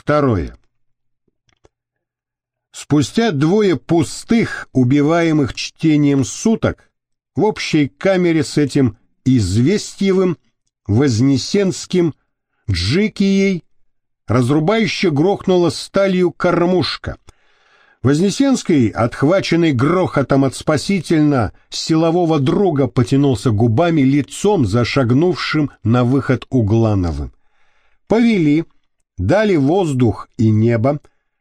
Второе. Спустя двое пустых, убиваемых чтением суток, в общей камере с этим Известьевым, Вознесенским, Джикией, разрубающе грохнула сталью кормушка. Вознесенский, отхваченный грохотом от спасительно силового друга, потянулся губами лицом зашагнувшим на выход Углановым. Повели, дали воздух и небо,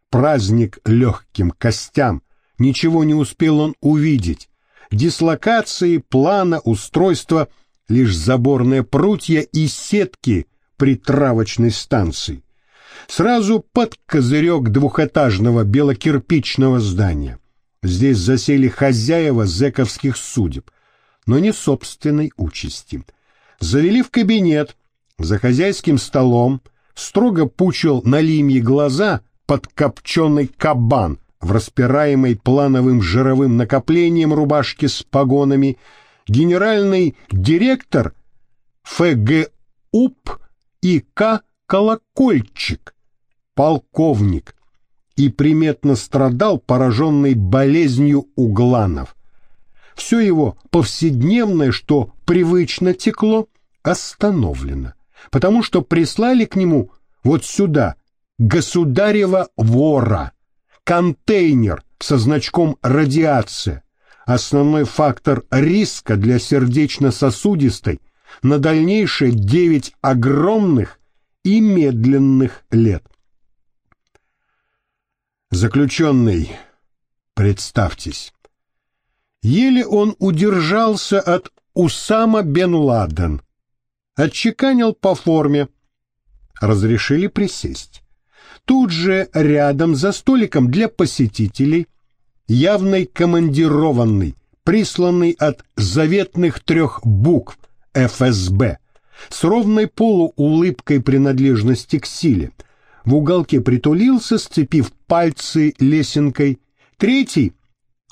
праздник легким костям. Ничего не успел он увидеть. Дислокации, плана, устройства, лишь заборные прутья и сетки при травочной станции. Сразу под козырек двухэтажного белокирпичного здания. Здесь засели хозяева зэковских судеб, но не собственной участи. Завели в кабинет, за хозяйским столом, строго пучил на лимьи глаза подкопченный кабан в распираемой плановым жировым накоплением рубашки с погонами, генеральный директор ФГУП и К. Колокольчик, полковник, и приметно страдал, пораженный болезнью угланов. Все его повседневное, что привычно текло, остановлено, потому что прислали к нему вот сюда. Государева вора, контейнер со значком «радиация», основной фактор риска для сердечно-сосудистой на дальнейшие девять огромных и медленных лет. Заключенный, представьтесь, еле он удержался от Усама бен Ладен, отчеканил по форме, разрешили присесть. Тут же рядом за столиком для посетителей, явной командированный, присланный от заветных трех букв ФСБ, с ровной полуулыбкой принадлежности к силе, в уголке притулился, сцепив пальцы лесенкой, третий,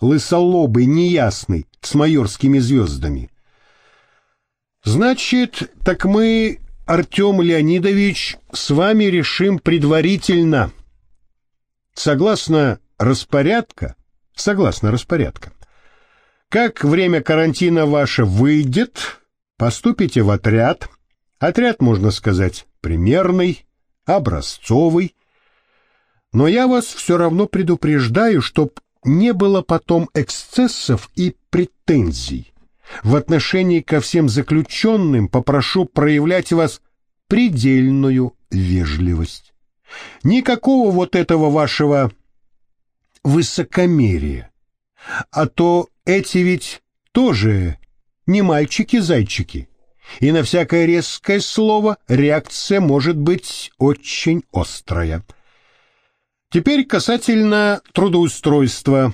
лысолобый, неясный, с майорскими звездами. «Значит, так мы Артем Леонидович, с вами решим предварительно. Согласно распорядка, согласно распорядка. Как время карантина ваше выйдет, поступите в отряд. Отряд, можно сказать, примерный, образцовый. Но я вас все равно предупреждаю, чтоб не было потом эксцессов и претензий. В отношении ко всем заключенным попрошу проявлять вас предельную вежливость. Никакого вот этого вашего высокомерия. А то эти ведь тоже не мальчики-зайчики. И на всякое резкое слово реакция может быть очень острая. Теперь касательно трудоустройства.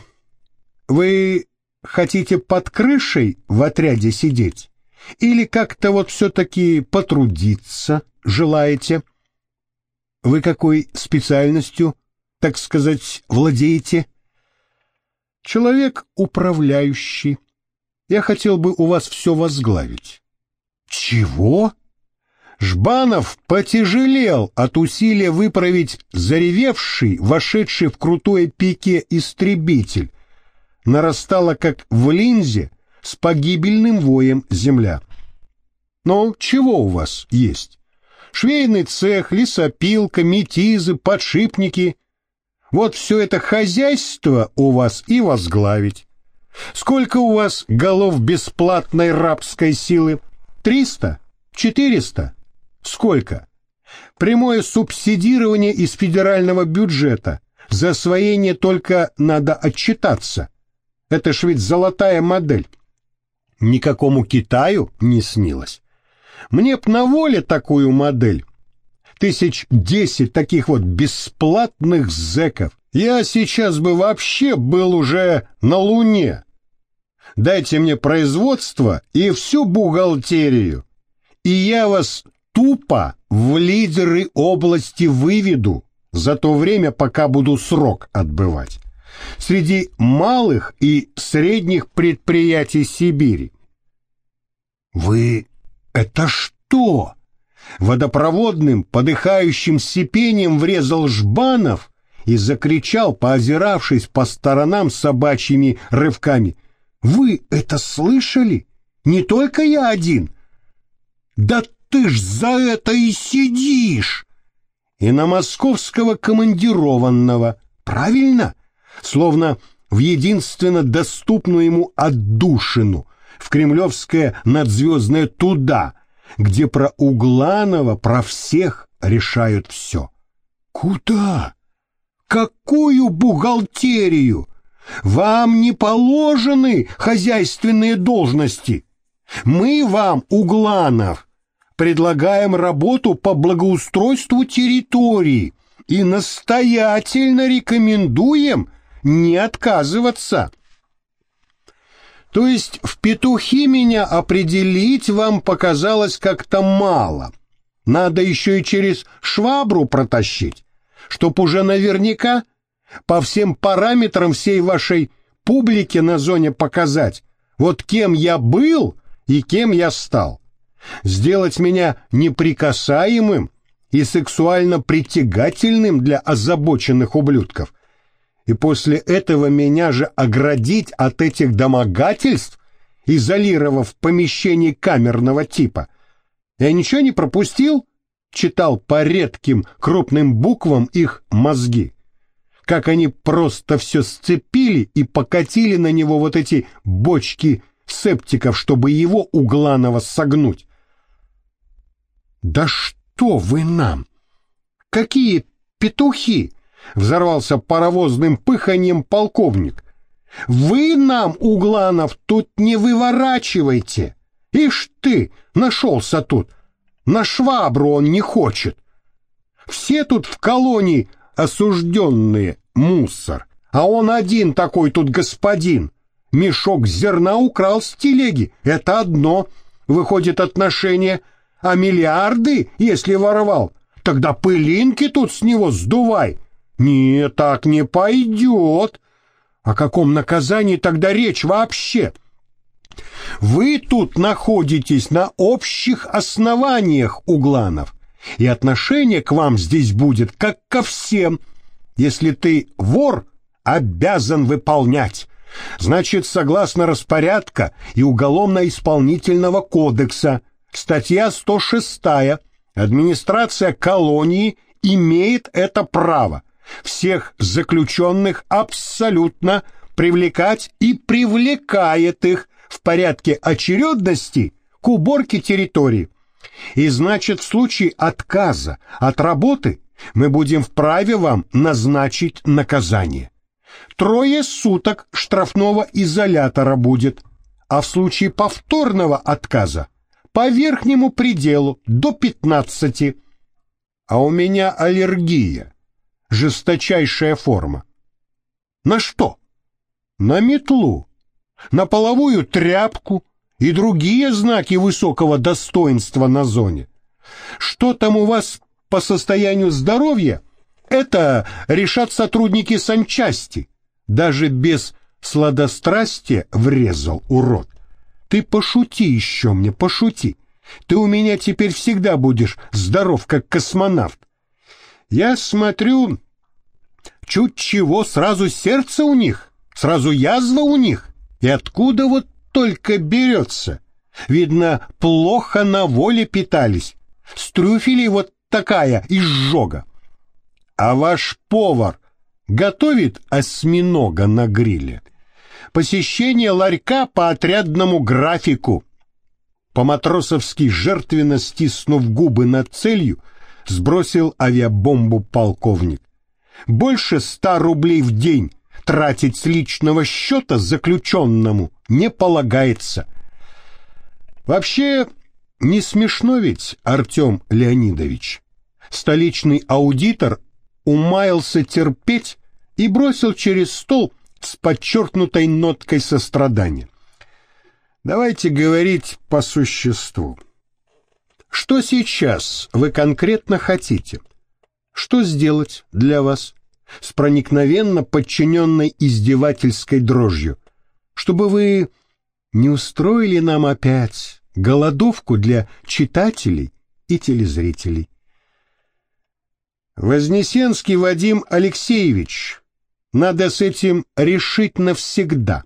Вы хотите под крышей в отряде сидеть? Или как-то вот все-таки потрудиться желаете? Вы какой специальностью, так сказать, владеете? Человек управляющий. Я хотел бы у вас все возглавить. Чего? Жбанов потяжелел от усилия выправить заревевший, вошедший в крутое пике истребитель, нарастала, как в линзе, с погибельным воем земля. Но чего у вас есть? Швейный цех, лесопилка, метизы, подшипники. Вот все это хозяйство у вас и возглавить. Сколько у вас голов бесплатной рабской силы? Триста? Четыреста? Сколько? Прямое субсидирование из федерального бюджета. За освоение только надо отчитаться. Это ж ведь золотая модель. Никакому Китаю не снилось. Мне б на воле такую модель. Тысяч десять таких вот бесплатных зэков. Я сейчас бы вообще был уже на Луне. Дайте мне производство и всю бухгалтерию. И я вас тупо в лидеры области выведу за то время, пока буду срок отбывать среди малых и средних предприятий Сибири. Вы это что? водопроводным, подыхающим сипением врезал Жбанов и закричал, поозиравшись по сторонам собачьими рывками. «Вы это слышали? Не только я один!» «Да ты ж за это и сидишь!» И на московского командированного, правильно? Словно в единственно доступную ему отдушину, в кремлевское надзвездное туда, где про Угланова, про всех решают все. Куда? Какую бухгалтерию? Вам не положены хозяйственные должности. Мы вам, Угланов, предлагаем работу по благоустройству территории и настоятельно рекомендуем не отказываться. То есть в петухи меня определить вам показалось как-то мало. Надо еще и через швабру протащить, чтоб уже наверняка по всем параметрам всей вашей публике на зоне показать, вот кем я был и кем я стал. Сделать меня неприкасаемым и сексуально притягательным для озабоченных ублюдков – и после этого меня же оградить от этих домогательств, изолировав в помещении камерного типа. Я ничего не пропустил? Читал по редким крупным буквам их мозги. Как они просто все сцепили и покатили на него вот эти бочки септиков, чтобы его угланово согнуть. «Да что вы нам? Какие петухи!» Взорвался паровозным пыханием полковник. Вы нам, Угланов, тут не выворачивайте. Ишь ты, нашелся тут. На швабру он не хочет. Все тут в колонии осужденные, мусор. А он один такой тут господин. Мешок зерна украл с телеги. Это одно. Выходит отношение. А миллиарды, если воровал, тогда пылинки тут с него сдувай. Нет, так не пойдет. О каком наказании тогда речь вообще? Вы тут находитесь на общих основаниях, Угланов, и отношение к вам здесь будет как ко всем. Если ты вор, обязан выполнять. Значит, согласно распорядка и уголовно-исполнительного кодекса, статья 106 администрация колонии имеет это право – всех заключенных абсолютно привлекать и привлекает их в порядке очередности к уборке территории. И значит, в случае отказа от работы мы будем вправе вам назначить наказание. Трое суток штрафного изолятора будет, а в случае повторного отказа по верхнему пределу до 15. А у меня аллергия жесточайшая форма. На что? На метлу, на половую тряпку и другие знаки высокого достоинства на зоне. Что там у вас по состоянию здоровья, это решат сотрудники санчасти. Даже без сладострастия врезал урод. Ты пошути еще мне, пошути. Ты у меня теперь всегда будешь здоров, как космонавт. Я смотрю, чуть чего сразу сердце у них, сразу язва у них. И откуда вот только берется? Видно, плохо на воле питались. С вот такая изжога. А ваш повар готовит осьминога на гриле. Посещение ларька по отрядному графику. По-матросовски жертвенно стиснув губы над целью, сбросил авиабомбу полковник. Больше ста рублей в день тратить с личного счета заключенному не полагается. Вообще, не смешно ведь, Артем Леонидович. Столичный аудитор умаялся терпеть и бросил через стол с подчеркнутой ноткой сострадания. Давайте говорить по существу. Что сейчас вы конкретно хотите? Что сделать для вас? С проникновенно подчиненной издевательской дрожью. Чтобы вы не устроили нам опять голодовку для читателей и телезрителей. Вознесенский Вадим Алексеевич, надо с этим решить навсегда,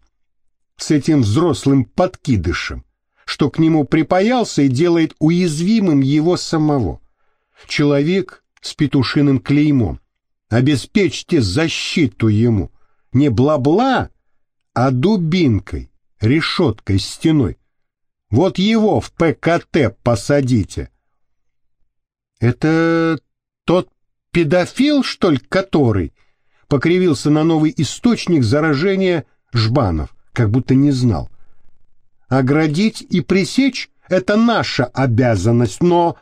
с этим взрослым подкидышем, что к нему припаялся и делает уязвимым его самого. Человек с петушиным клеймом. Обеспечьте защиту ему. Не бла-бла, а дубинкой, решеткой, стеной. Вот его в ПКТ посадите. Это тот педофил, что ли, который? Покривился на новый источник заражения Жбанов, как будто не знал. Оградить и пресечь — это наша обязанность, но...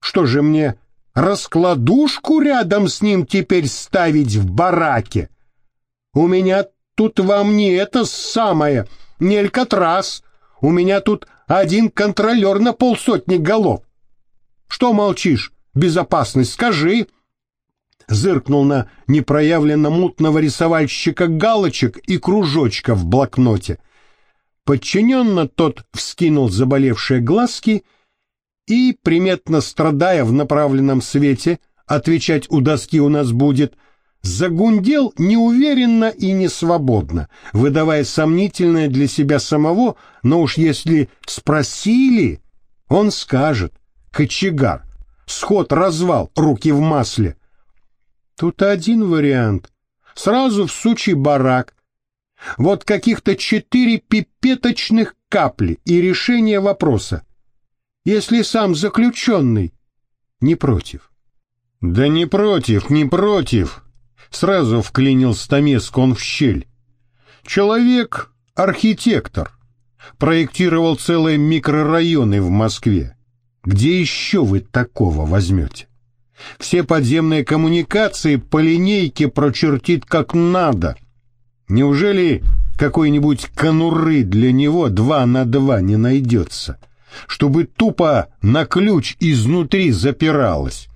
Что же мне, раскладушку рядом с ним теперь ставить в бараке? У меня тут вам не это самое, не Алькатрас. У меня тут один контролер на полсотни голов. Что молчишь? Безопасность, скажи. Зыркнул на непроявленно мутного рисовальщика галочек и кружочка в блокноте. Подчиненно тот вскинул заболевшие глазки и, приметно страдая в направленном свете, отвечать у доски у нас будет, загундел неуверенно и несвободно, выдавая сомнительное для себя самого, но уж если спросили, он скажет, кочегар, сход-развал, руки в масле. Тут один вариант. Сразу в сучий барак. Вот каких-то четыре пипеточных капли и решение вопроса. Если сам заключенный не против. Да не против, не против, Сразу вклинил Стамеск он в щель. Человек — архитектор. Проектировал целые микрорайоны в Москве. Где еще вы такого возьмете? Все подземные коммуникации по линейке прочертит как надо. Неужели какой-нибудь конуры для него два на два не найдется, чтобы тупо на ключ изнутри запиралось?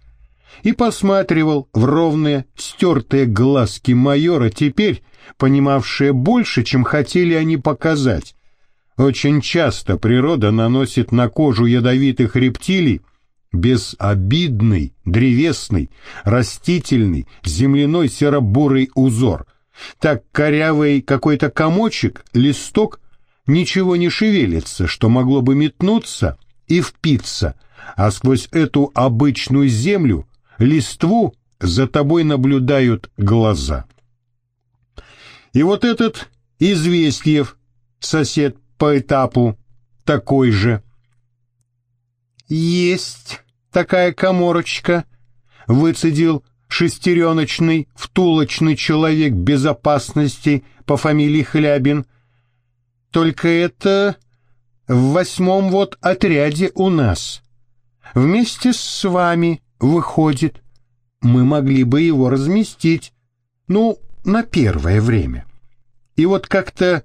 и посматривал в ровные, стертые глазки майора, теперь понимавшие больше, чем хотели они показать. Очень часто природа наносит на кожу ядовитых рептилий безобидный, древесный, растительный, земляной серо-бурый узор. Так корявый какой-то комочек, листок, ничего не шевелится, что могло бы метнуться и впиться, а сквозь эту обычную землю листву за тобой наблюдают глаза. И вот этот Известьев, сосед по этапу, такой же. «Есть такая коморочка», — выцедил шестереночный, втулочный человек безопасности по фамилии Хлябин. «Только это в восьмом вот отряде у нас. Вместе с вами Выходит, мы могли бы его разместить, ну, на первое время. И вот как-то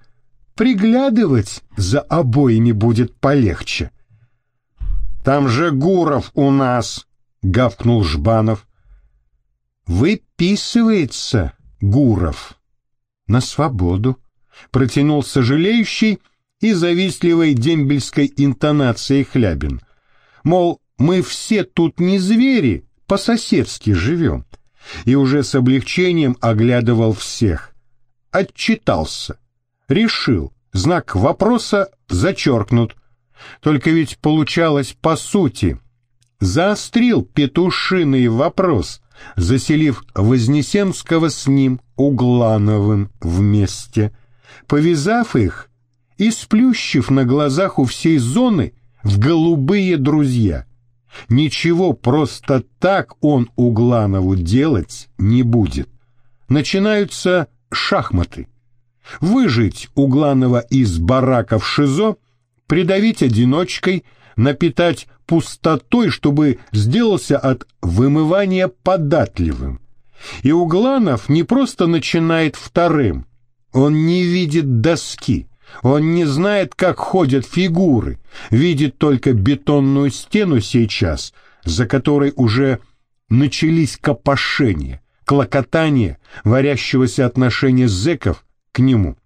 приглядывать за обоими будет полегче. Там же Гуров у нас, гавкнул Жбанов. Выписывается Гуров на свободу, протянул сожалеющий и завистливой дембельской интонацией Хлябин. Мол, мы все тут не звери, по-соседски живем. И уже с облегчением оглядывал всех. Отчитался. Решил. Знак вопроса зачеркнут. Только ведь получалось по сути. Заострил петушиный вопрос, заселив Вознесенского с ним Углановым вместе, повязав их и сплющив на глазах у всей зоны в голубые друзья — Ничего просто так он Угланову делать не будет. Начинаются шахматы. Выжить Угланова из барака в ШИЗО, придавить одиночкой, напитать пустотой, чтобы сделался от вымывания податливым. И Угланов не просто начинает вторым, он не видит доски, он не знает, как ходят фигуры, видит только бетонную стену сейчас, за которой уже начались копошения, клокотание варящегося отношения зэков к нему.